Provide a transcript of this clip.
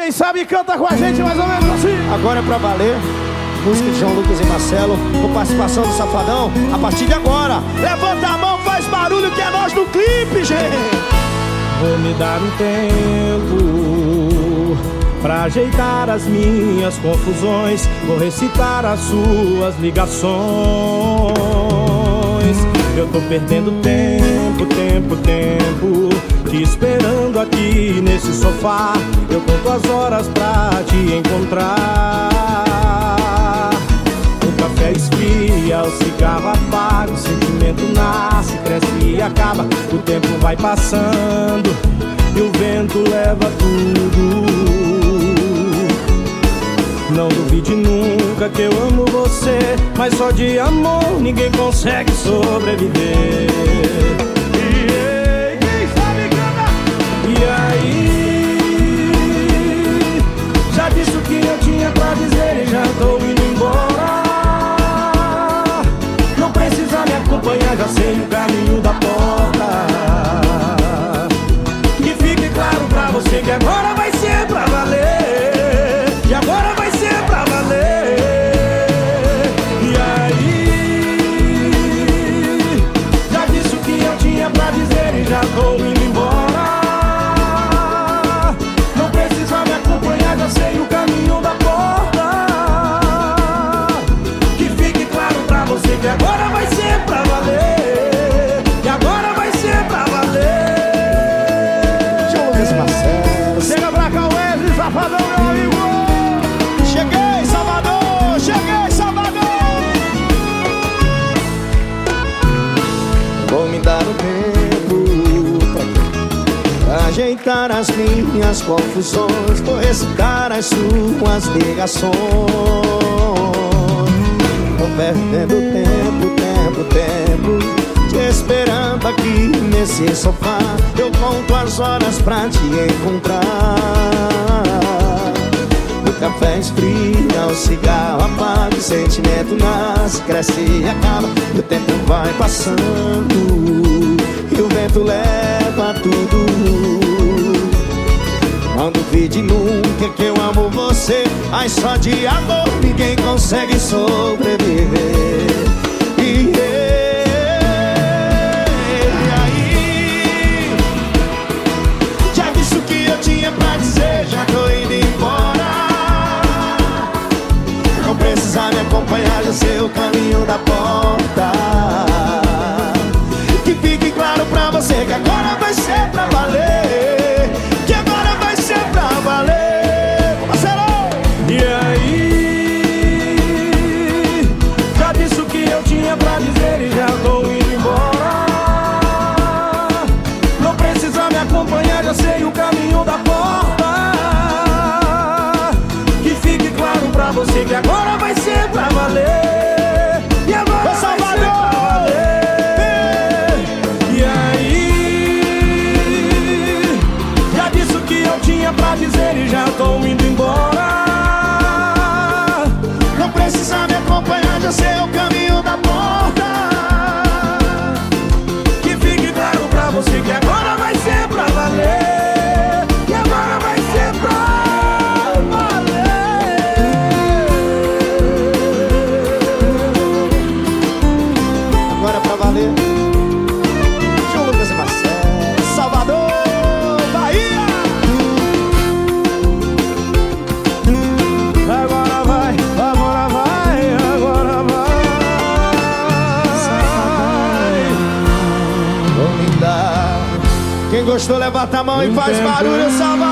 Quem sabe canta com a gente mais ou menos assim. Agora é pra valer. Música de João Lucas e Marcelo, com participação do Safadão. A partir de agora, levanta a mão, faz barulho que é nós no clipe, gente. Vou me dar um tempo pra ajeitar as minhas confusões. Vou recitar as suas ligações. Eu tô perdendo tempo, tempo, tempo. Te esperando aqui nesse sofá. Eu conto as horas pra te encontrar. O café esfria, o cigarro apaga, o sentimento nasce, cresce e acaba. O tempo vai passando e o vento leva tudo. Não duvide nunca que eu amo você, mas só de amor ninguém consegue sobreviver. Que agora vai ser pra valer. E agora vai ser pra valer. E aí, já disse o que eu tinha pra dizer e já tô indo embora. Não precisa me acompanhar, já sei o caminho da porta. Que fique claro pra você que agora vai ser pra valer. Dar um tempo ajeitar as minhas confusões Vou recitar as suas ligações Vou perdendo tempo, tempo, tempo Te esperando aqui nesse sofá. Eu conto as horas pra te encontrar. O café esfria, o cigarro apaga, o sentimento cresce e acaba. E o tempo vai passando e o vento leva tudo. Não duvide nunca que eu amo você, mas só de amor ninguém consegue sobreviver. Que agora gostou, levanta a mão e faz barulho, Salvador.